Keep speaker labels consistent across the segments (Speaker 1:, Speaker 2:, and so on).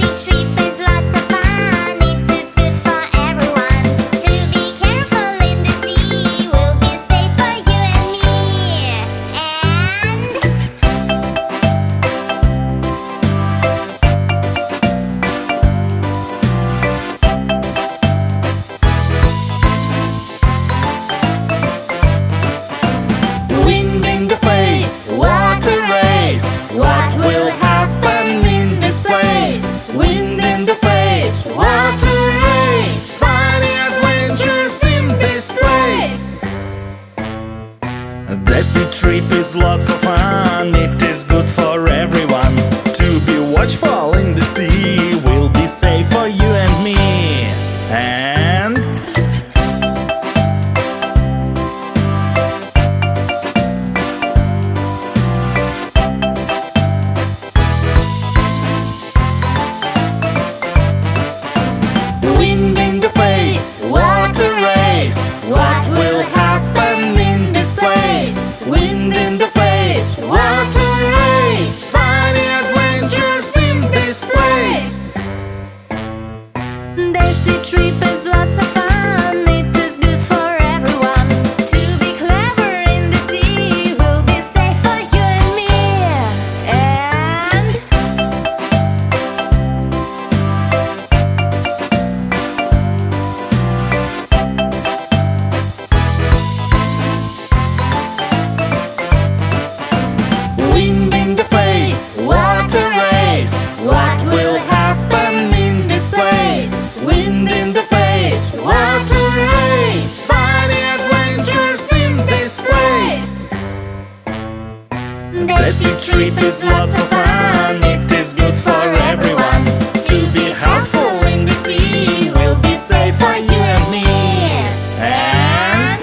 Speaker 1: see trees. The sea
Speaker 2: trip is lots of fun, it is good for everyone. To be watchful in the sea, we'll be safe.
Speaker 1: Classic trip is lots of fun, it is good for everyone. To be
Speaker 2: helpful in the sea will be safe for you and me. And...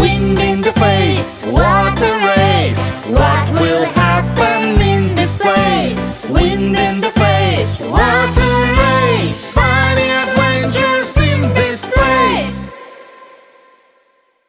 Speaker 2: Wind in the face, water race,